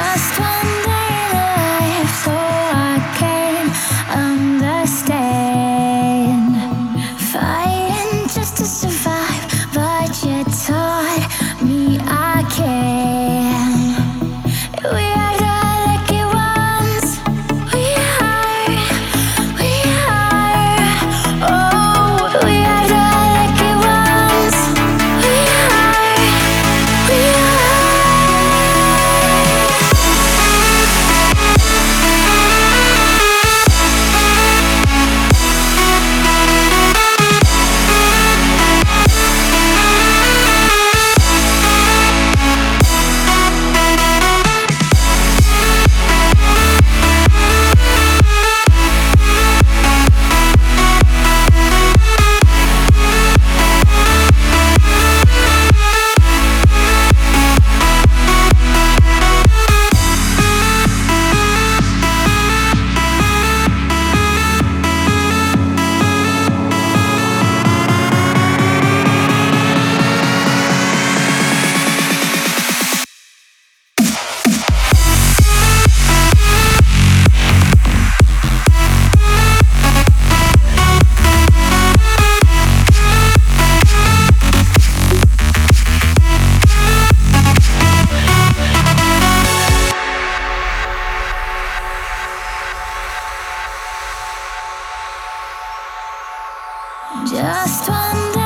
Just one. Just one